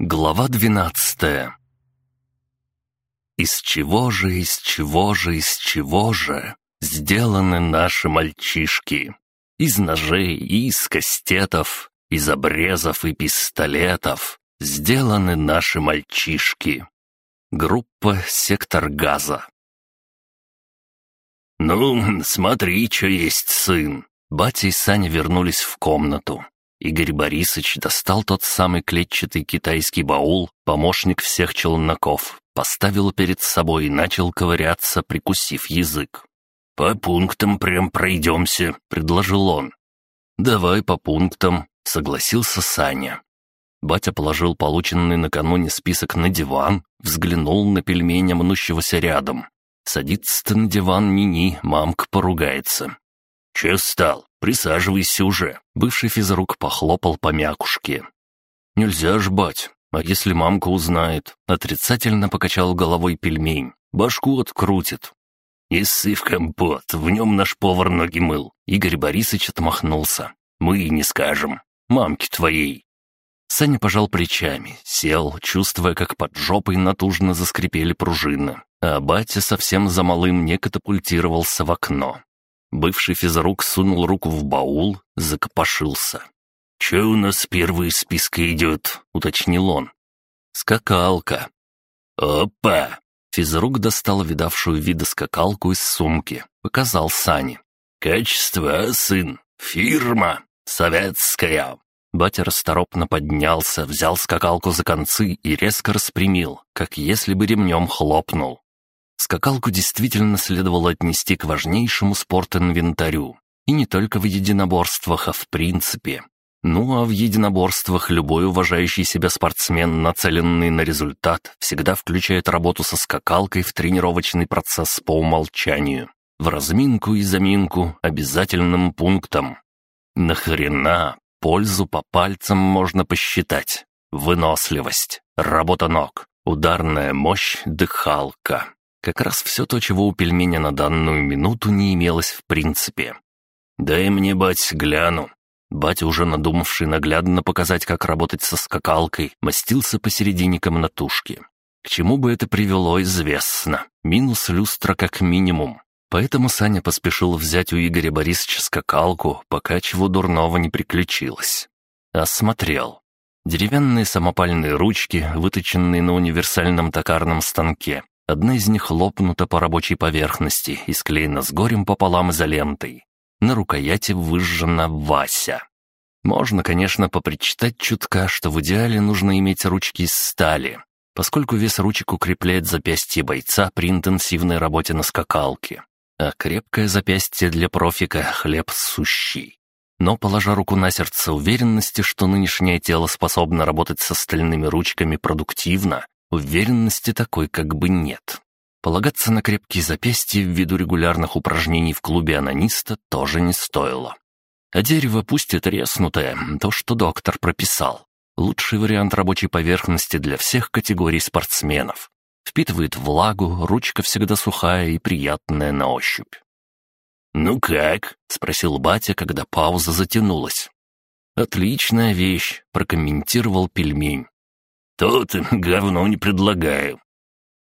Глава двенадцатая Из чего же, из чего же, из чего же сделаны наши мальчишки? Из ножей и из кастетов, из обрезов и пистолетов сделаны наши мальчишки. Группа «Сектор газа». «Ну, смотри, что есть сын!» Батя и Саня вернулись в комнату. Игорь Борисович достал тот самый клетчатый китайский баул, помощник всех челноков, поставил перед собой и начал ковыряться, прикусив язык. «По пунктам прям пройдемся», — предложил он. «Давай по пунктам», — согласился Саня. Батя положил полученный накануне список на диван, взглянул на пельменя, мнущегося рядом. Садится-то на диван Нини, мамка поругается. «Че стал? Присаживайся уже!» Бывший физрук похлопал по мякушке. «Нельзя ж, бать, а если мамка узнает?» Отрицательно покачал головой пельмень. «Башку открутит». «И в компот, в нем наш повар ноги мыл». Игорь Борисович отмахнулся. «Мы и не скажем. Мамке твоей». Саня пожал плечами, сел, чувствуя, как под жопой натужно заскрипели пружины, а батя совсем за малым не катапультировался в окно. Бывший физрук сунул руку в баул, закопошился. «Че у нас первый из списка идет?» — уточнил он. «Скакалка». «Опа!» Физрук достал видавшую виды скакалку из сумки, показал Сане. «Качество, сын? Фирма. Советская». Батя расторопно поднялся, взял скакалку за концы и резко распрямил, как если бы ремнем хлопнул. Скакалку действительно следовало отнести к важнейшему спортинвентарю. И не только в единоборствах, а в принципе. Ну а в единоборствах любой уважающий себя спортсмен, нацеленный на результат, всегда включает работу со скакалкой в тренировочный процесс по умолчанию. В разминку и заминку обязательным пунктом. Нахрена? Пользу по пальцам можно посчитать. Выносливость, работа ног, ударная мощь, дыхалка. Как раз все то, чего у пельменя на данную минуту не имелось в принципе. «Дай мне, бать, гляну». Батя, уже надумавший наглядно показать, как работать со скакалкой, мастился посередине комнатушки. К чему бы это привело, известно. Минус люстра как минимум. Поэтому Саня поспешил взять у Игоря Борисовича скакалку, пока чего дурного не приключилось. Осмотрел. Деревянные самопальные ручки, выточенные на универсальном токарном станке, Одна из них лопнута по рабочей поверхности и склеена с горем пополам изолентой. На рукояти выжжена Вася. Можно, конечно, попричитать чутка, что в идеале нужно иметь ручки из стали, поскольку вес ручек укрепляет запястье бойца при интенсивной работе на скакалке. А крепкое запястье для профика — хлеб сущий. Но, положа руку на сердце уверенности, что нынешнее тело способно работать с остальными ручками продуктивно, Уверенности такой как бы нет. Полагаться на крепкие запястья ввиду регулярных упражнений в клубе анониста тоже не стоило. А дерево, пусть и треснутое, то, что доктор прописал. Лучший вариант рабочей поверхности для всех категорий спортсменов. Впитывает влагу, ручка всегда сухая и приятная на ощупь. «Ну как?» — спросил батя, когда пауза затянулась. «Отличная вещь», — прокомментировал пельмень. «Тут говно не предлагаю».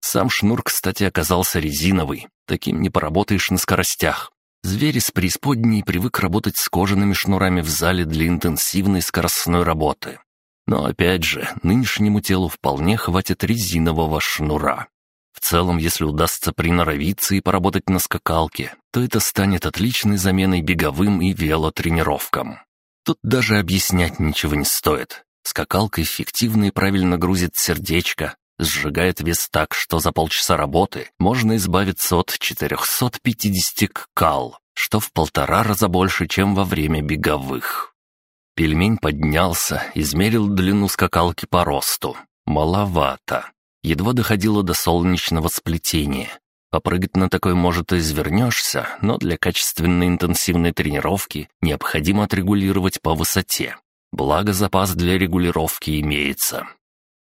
Сам шнур, кстати, оказался резиновый. Таким не поработаешь на скоростях. Зверь из преисподней привык работать с кожаными шнурами в зале для интенсивной скоростной работы. Но опять же, нынешнему телу вполне хватит резинового шнура. В целом, если удастся приноровиться и поработать на скакалке, то это станет отличной заменой беговым и велотренировкам. Тут даже объяснять ничего не стоит. Скакалка эффективно и правильно грузит сердечко, сжигает вес так, что за полчаса работы можно избавиться от 450 ккал, что в полтора раза больше, чем во время беговых. Пельмень поднялся, измерил длину скакалки по росту. Маловато. Едва доходило до солнечного сплетения. Попрыгать на такой, может, и извернешься, но для качественной интенсивной тренировки необходимо отрегулировать по высоте. Благо запас для регулировки имеется.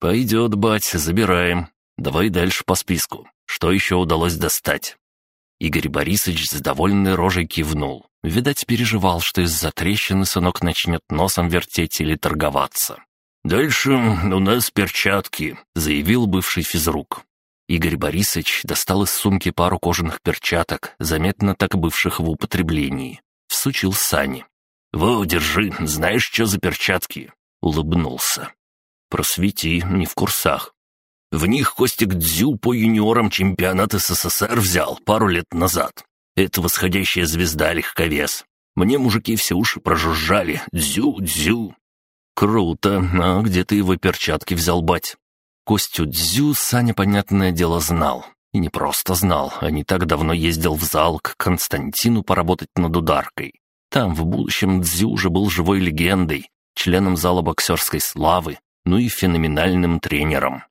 «Пойдет, бать, забираем. Давай дальше по списку. Что еще удалось достать?» Игорь Борисович с довольной рожей кивнул. Видать, переживал, что из-за трещины сынок начнет носом вертеть или торговаться. «Дальше у нас перчатки», — заявил бывший физрук. Игорь Борисович достал из сумки пару кожаных перчаток, заметно так бывших в употреблении. Всучил Сане. «Во, держи, знаешь, что за перчатки?» Улыбнулся. «Просвети, не в курсах». В них Костик Дзю по юниорам чемпионат СССР взял пару лет назад. Это восходящая звезда легковес. Мне мужики все уши прожужжали. Дзю-дзю. Круто. А где ты его перчатки взял, бать? Костю Дзю Саня, понятное дело, знал. И не просто знал, а не так давно ездил в зал к Константину поработать над ударкой. Там в будущем Дзю уже был живой легендой, членом зала боксерской славы, ну и феноменальным тренером.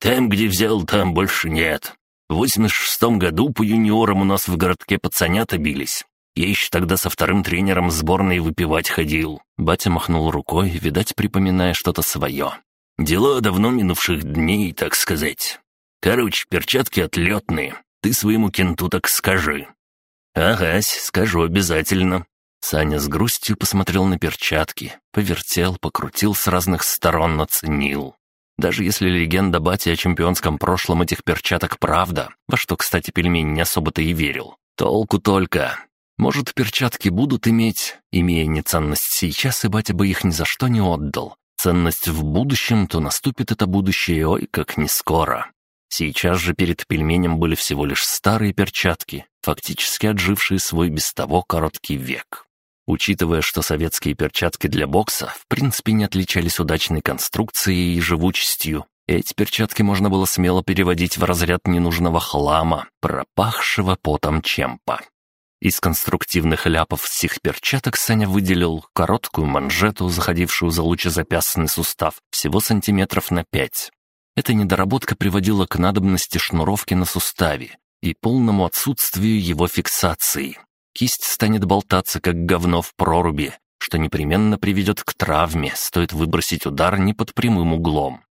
Там, где взял, там больше нет. В 86 году по юниорам у нас в городке пацанята бились. Я еще тогда со вторым тренером сборной выпивать ходил». Батя махнул рукой, видать, припоминая что-то свое. «Дела давно минувших дней, так сказать. Короче, перчатки отлетные. Ты своему кенту так скажи». «Агась, скажу обязательно». Саня с грустью посмотрел на перчатки, повертел, покрутил с разных сторон, оценил. Даже если легенда Бати о чемпионском прошлом этих перчаток правда, во что, кстати, пельмень не особо-то и верил, толку только. Может, перчатки будут иметь, имея неценность сейчас, и батя бы их ни за что не отдал. Ценность в будущем, то наступит это будущее, ой, как не скоро. Сейчас же перед пельменем были всего лишь старые перчатки, фактически отжившие свой без того короткий век. Учитывая, что советские перчатки для бокса в принципе не отличались удачной конструкцией и живучестью, эти перчатки можно было смело переводить в разряд ненужного хлама, пропахшего потом чемпа. Из конструктивных ляпов всех перчаток Саня выделил короткую манжету, заходившую за лучезапястный сустав, всего сантиметров на пять. Эта недоработка приводила к надобности шнуровки на суставе и полному отсутствию его фиксации кисть станет болтаться, как говно в проруби, что непременно приведет к травме, стоит выбросить удар не под прямым углом.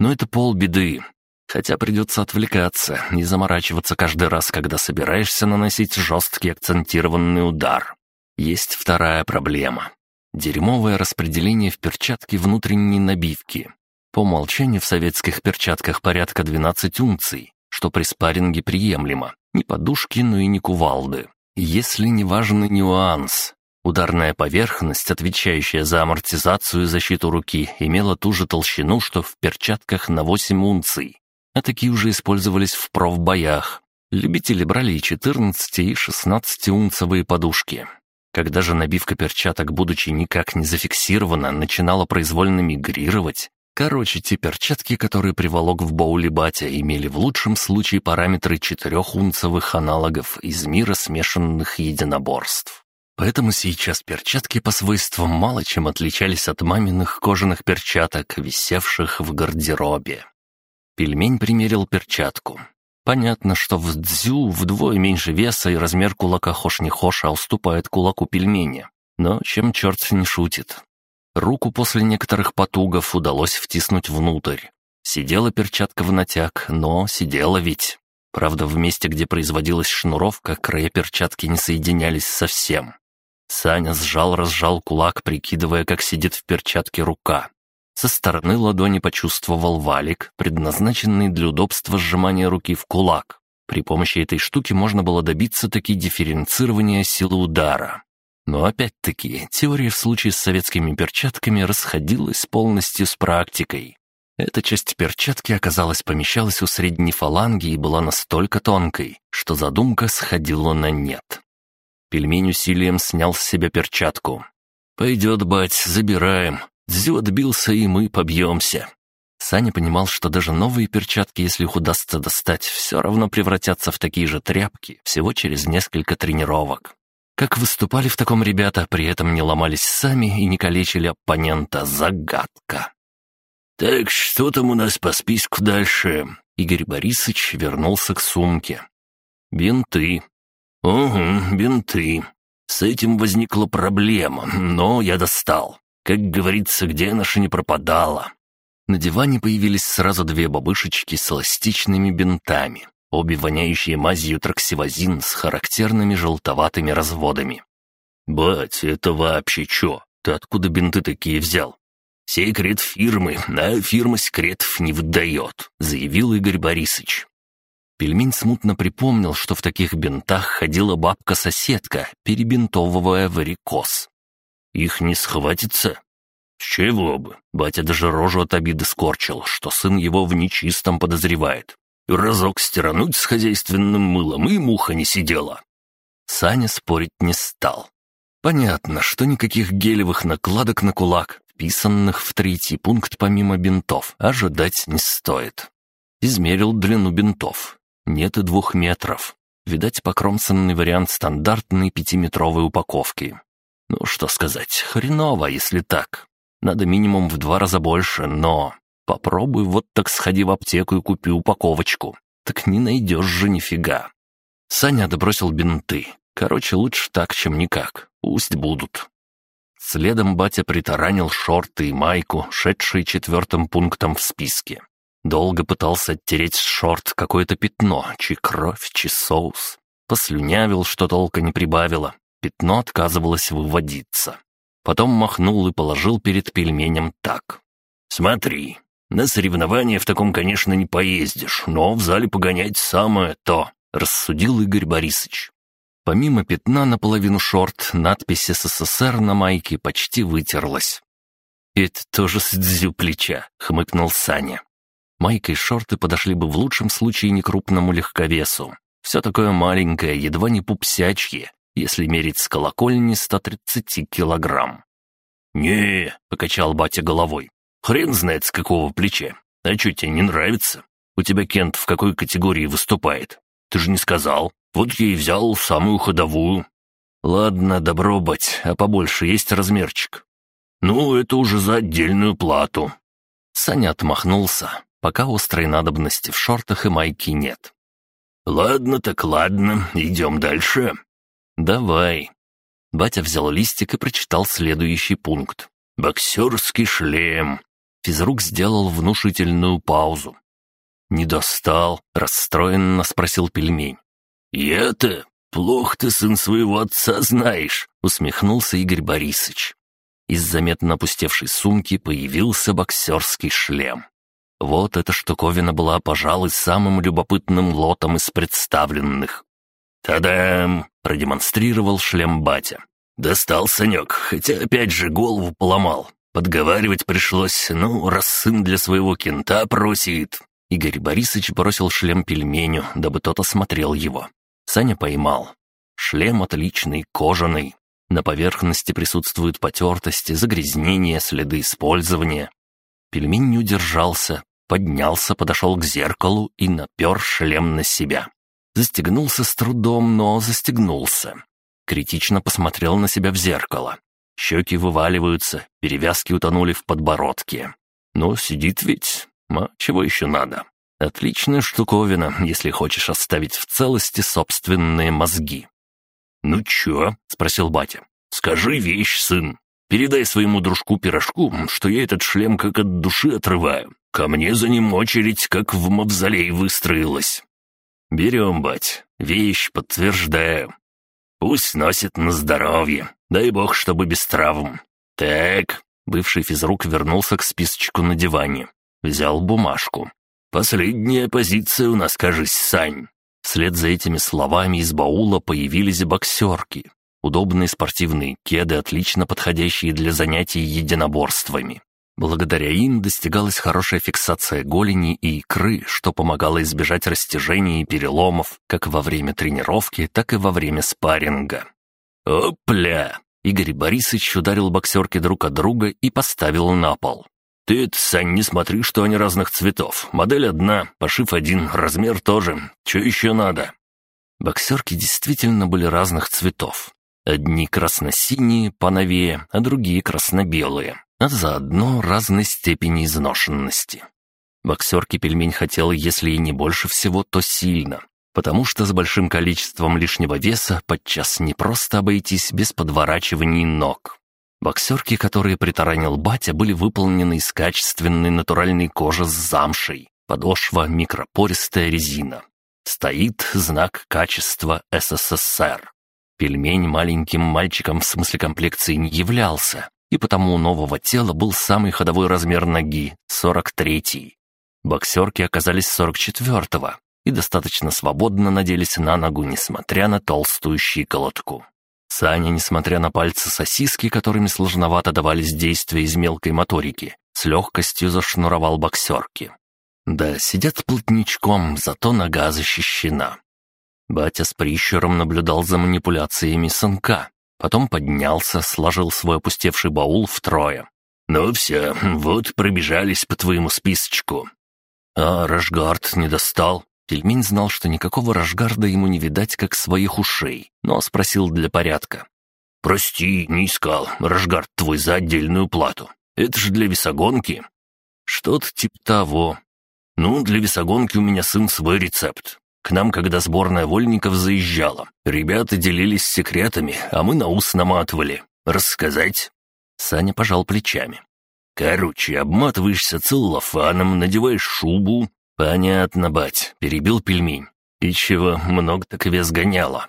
Но это полбеды, хотя придется отвлекаться и заморачиваться каждый раз, когда собираешься наносить жесткий акцентированный удар. Есть вторая проблема. Дерьмовое распределение в перчатке внутренней набивки. По умолчанию в советских перчатках порядка 12 унций, что при спарринге приемлемо. Ни подушки, но и ни кувалды. Если не важный нюанс, ударная поверхность, отвечающая за амортизацию и защиту руки, имела ту же толщину, что в перчатках на 8 унций, а такие уже использовались в профбоях. Любители брали и 14, и 16-унцевые подушки. Когда же набивка перчаток, будучи никак не зафиксирована, начинала произвольно мигрировать, Короче, те перчатки, которые приволок в боуле батя, имели в лучшем случае параметры четырехунцевых аналогов из мира смешанных единоборств. Поэтому сейчас перчатки по свойствам мало чем отличались от маминых кожаных перчаток, висевших в гардеробе. Пельмень примерил перчатку. Понятно, что в дзю вдвое меньше веса и размер кулака хошь не хошь, а уступает кулаку пельмени. Но чем черт не шутит, Руку после некоторых потугов удалось втиснуть внутрь. Сидела перчатка в натяг, но сидела ведь. Правда, в месте, где производилась шнуровка, края перчатки не соединялись совсем. Саня сжал-разжал кулак, прикидывая, как сидит в перчатке рука. Со стороны ладони почувствовал валик, предназначенный для удобства сжимания руки в кулак. При помощи этой штуки можно было добиться таки дифференцирования силы удара. Но опять-таки, теория в случае с советскими перчатками расходилась полностью с практикой. Эта часть перчатки, оказалось, помещалась у средней фаланги и была настолько тонкой, что задумка сходила на нет. Пельмень усилием снял с себя перчатку. «Пойдет, бать, забираем. Дзю отбился, и мы побьемся». Саня понимал, что даже новые перчатки, если их удастся достать, все равно превратятся в такие же тряпки всего через несколько тренировок. Как выступали в таком ребята, при этом не ломались сами и не калечили оппонента, загадка. «Так, что там у нас по списку дальше?» Игорь Борисович вернулся к сумке. «Бинты». «Угу, бинты. С этим возникла проблема, но я достал. Как говорится, где наша не пропадала». На диване появились сразу две бабышечки с эластичными бинтами обе воняющие мазью траксивозин с характерными желтоватыми разводами. «Бать, это вообще чё? Ты откуда бинты такие взял?» «Секрет фирмы, а фирма секретов не выдает», — заявил Игорь Борисович. Пельмень смутно припомнил, что в таких бинтах ходила бабка-соседка, перебинтовывая варикоз. «Их не схватится?» «С чего бы?» Батя даже рожу от обиды скорчил, что сын его в нечистом подозревает. Разок стирануть с хозяйственным мылом, и муха не сидела. Саня спорить не стал. Понятно, что никаких гелевых накладок на кулак, вписанных в третий пункт помимо бинтов, ожидать не стоит. Измерил длину бинтов. Нет и двух метров. Видать, покромсанный вариант стандартной пятиметровой упаковки. Ну, что сказать, хреново, если так. Надо минимум в два раза больше, но... Попробуй вот так сходи в аптеку и купи упаковочку. Так не найдешь же нифига. Саня добросил бинты. Короче, лучше так, чем никак. Пусть будут. Следом батя притаранил шорты и майку, шедшие четвертым пунктом в списке. Долго пытался оттереть с шорт какое-то пятно, чи кровь, чи соус. Послюнявил, что толка не прибавило. Пятно отказывалось выводиться. Потом махнул и положил перед пельменем так. «Смотри, на соревнования в таком, конечно, не поездишь, но в зале погонять самое то», — рассудил Игорь Борисович. Помимо пятна наполовину шорт, надпись «СССР» на майке почти вытерлась. «Это тоже с дзю плеча», — хмыкнул Саня. Майка и шорты подошли бы в лучшем случае некрупному легковесу. Все такое маленькое, едва не пупсячье, если мерить с колокольни 130 килограмм. «Не», — покачал батя головой, — «хрен знает с какого плеча. А что тебе не нравится? У тебя Кент в какой категории выступает? Ты же не сказал. Вот я и взял самую ходовую». «Ладно, добро, бать, а побольше есть размерчик?» «Ну, это уже за отдельную плату». Саня отмахнулся, пока острой надобности в шортах и майке нет. «Ладно так ладно, идем дальше». «Давай». Батя взял листик и прочитал следующий пункт. «Боксерский шлем». Физрук сделал внушительную паузу. «Не достал?» — расстроенно спросил пельмень. «Я-то? Плохо ты, сын своего отца, знаешь», — усмехнулся Игорь Борисович. Из заметно опустевшей сумки появился боксерский шлем. Вот эта штуковина была, пожалуй, самым любопытным лотом из представленных. «Та-дам!» — продемонстрировал шлем батя. «Достал Санек, хотя опять же голову поломал. Подговаривать пришлось, ну, раз сын для своего кента просит». Игорь Борисович бросил шлем пельменю, дабы тот осмотрел его. Саня поймал. Шлем отличный, кожаный. На поверхности присутствуют потертости, загрязнения, следы использования. Пельмень не удержался, поднялся, подошел к зеркалу и напер шлем на себя. Застегнулся с трудом, но застегнулся. Критично посмотрел на себя в зеркало. Щеки вываливаются, перевязки утонули в подбородке. Но сидит ведь. А чего еще надо? Отличная штуковина, если хочешь оставить в целости собственные мозги. «Ну чё?» — спросил батя. «Скажи вещь, сын. Передай своему дружку-пирожку, что я этот шлем как от души отрываю. Ко мне за ним очередь, как в мавзолей выстроилась. «Берем, бать. Вещь, подтверждаю. Пусть носит на здоровье. Дай бог, чтобы без травм. Так...» Бывший физрук вернулся к списочку на диване. Взял бумажку. «Последняя позиция у нас, кажись, Сань». Вслед за этими словами из баула появились боксерки. Удобные спортивные кеды, отлично подходящие для занятий единоборствами. Благодаря им достигалась хорошая фиксация голени и икры, что помогало избежать растяжений и переломов как во время тренировки, так и во время спарринга. «Опля!» Игорь Борисович ударил боксерки друг от друга и поставил на пол. «Ты это, Сань, не смотри, что они разных цветов. Модель одна, пошив один, размер тоже. Че еще надо?» Боксерки действительно были разных цветов. Одни красно-синие, поновее, а другие красно-белые а заодно разной степени изношенности. Боксерки пельмень хотел, если и не больше всего, то сильно, потому что с большим количеством лишнего веса подчас не просто обойтись без подворачиваний ног. Боксерки, которые притаранил батя, были выполнены из качественной натуральной кожи с замшей, подошва микропористая резина. Стоит знак качества СССР. Пельмень маленьким мальчиком в смысле комплекции не являлся, и потому у нового тела был самый ходовой размер ноги — 43-й. Боксерки оказались 44-го и достаточно свободно наделись на ногу, несмотря на толстую щиколотку. Саня, несмотря на пальцы сосиски, которыми сложновато давались действия из мелкой моторики, с легкостью зашнуровал боксерки. Да, сидят плотничком, зато нога защищена. Батя с прищуром наблюдал за манипуляциями сынка, потом поднялся, сложил свой опустевший баул втрое. «Ну все, вот пробежались по твоему списочку». «А Рашгард не достал?» Пельмень знал, что никакого Рашгарда ему не видать, как своих ушей, но спросил для порядка. «Прости, не искал. Рашгард твой за отдельную плату. Это же для весогонки». «Что-то типа того». «Ну, для весогонки у меня сын свой рецепт. К нам, когда сборная вольников заезжала, ребята делились секретами, а мы на ус наматывали. Рассказать?» Саня пожал плечами. «Короче, обматываешься целлофаном, надеваешь шубу, «Понятно, бать», — перебил пельмень. «И чего, много так вес гоняло?»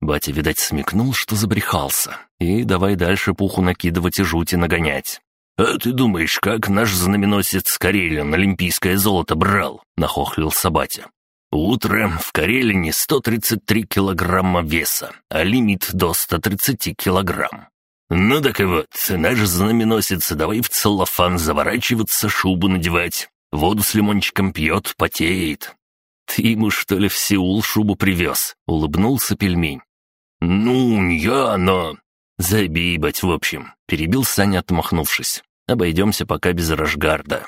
Батя, видать, смекнул, что забрехался, и давай дальше пуху накидывать и жути нагонять. «А ты думаешь, как наш знаменосец Карелин олимпийское золото брал?» — нахохлился батя. «Утром в Карелине 133 килограмма веса, а лимит до 130 килограмм. Ну так и вот, наш знаменосец давай в целлофан заворачиваться, шубу надевать, Воду с лимончиком пьет, потеет. Ты ему, что ли, в Сеул шубу привез?» — улыбнулся пельмень. «Ну, я, но...» «Забей, бать, в общем», — перебил Саня, отмахнувшись. «Обойдемся пока без Рашгарда».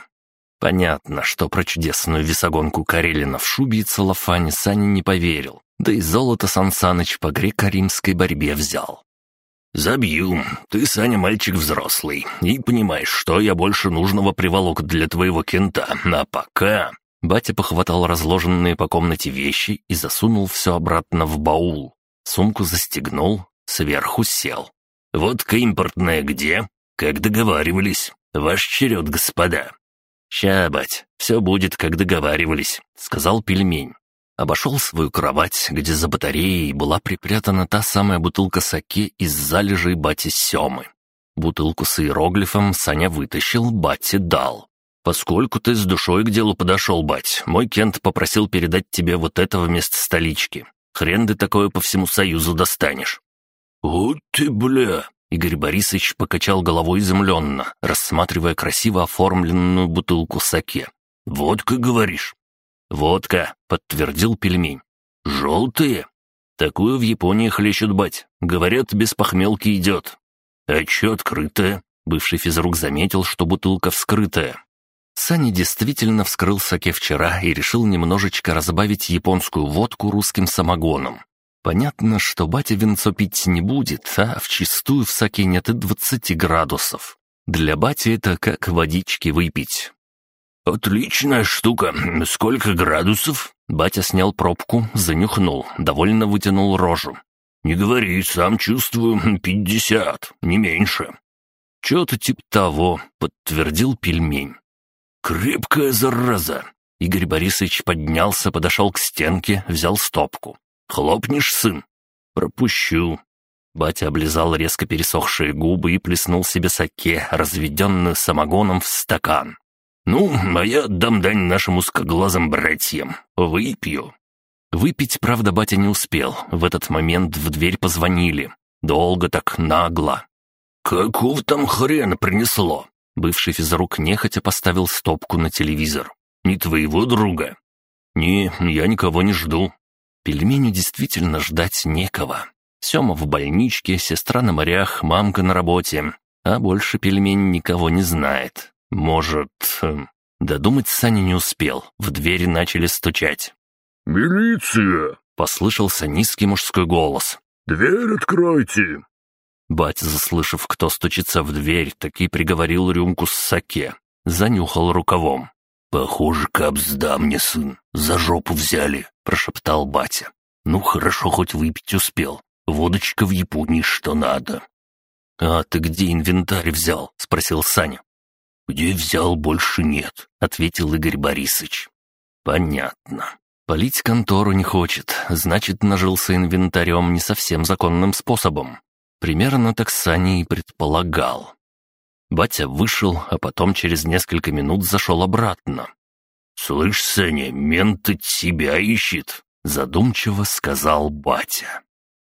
Понятно, что про чудесную весогонку Карелина в шубе и целлофане Саня не поверил, да и золото Сансаныч по греко-римской борьбе взял. «Забью. Ты, Саня, мальчик взрослый, и понимаешь, что я больше нужного приволок для твоего кента. А пока...» Батя похватал разложенные по комнате вещи и засунул все обратно в баул. Сумку застегнул, сверху сел. «Водка импортная где? Как договаривались? Ваш черед, господа». «Ща, бать, все будет, как договаривались», — сказал пельмень. Обошел свою кровать, где за батареей была припрятана та самая бутылка саке из залежей бати Семы. Бутылку с иероглифом Саня вытащил, бате дал. «Поскольку ты с душой к делу подошел, бать, мой Кент попросил передать тебе вот это вместо столички. Хрен ты такое по всему Союзу достанешь». «Вот ты, бля!» Игорь Борисович покачал головой изумленно, рассматривая красиво оформленную бутылку саке. «Водка, говоришь?» «Водка», — подтвердил пельмень. «Желтые? Такую в Японии хлещут, бать. Говорят, без похмелки идет». «А чё открытая?» Бывший физрук заметил, что бутылка вскрытая. Саня действительно вскрыл саке вчера и решил немножечко разбавить японскую водку русским самогоном. Понятно, что батя винцо пить не будет, а вчистую в саке нет и двадцати градусов. Для бати это как водички выпить. «Отличная штука. Сколько градусов?» Батя снял пробку, занюхнул, довольно вытянул рожу. «Не говори, сам чувствую, пятьдесят, не меньше». «Чё-то типа того», — подтвердил пельмень. «Крепкая зараза!» Игорь Борисович поднялся, подошел к стенке, взял стопку. «Хлопнешь, сын?» «Пропущу». Батя облизал резко пересохшие губы и плеснул себе саке, разведенную самогоном в стакан. «Ну, а я отдам дань нашим узкоглазым братьям. Выпью». Выпить, правда, батя не успел. В этот момент в дверь позвонили. Долго так, нагло. «Какого там хрена принесло?» Бывший физрук нехотя поставил стопку на телевизор. «Не твоего друга?» «Не, я никого не жду». Пельменю действительно ждать некого. Сема в больничке, сестра на морях, мамка на работе. А больше пельмень никого не знает. Может... Эм, додумать Саня не успел. В двери начали стучать. «Милиция!» — послышался низкий мужской голос. «Дверь откройте!» Батя, заслышав, кто стучится в дверь, таки приговорил рюмку с саке. Занюхал рукавом. «Похоже, капсда мне, сын, за жопу взяли», — прошептал батя. «Ну, хорошо, хоть выпить успел. Водочка в Японии что надо». «А ты где инвентарь взял?» — спросил Саня. «Где взял, больше нет», — ответил Игорь Борисович. «Понятно. Полить контору не хочет, значит, нажился инвентарем не совсем законным способом. Примерно так Саня и предполагал. Батя вышел, а потом через несколько минут зашел обратно. «Слышь, Саня, мент тебя ищет», — задумчиво сказал батя.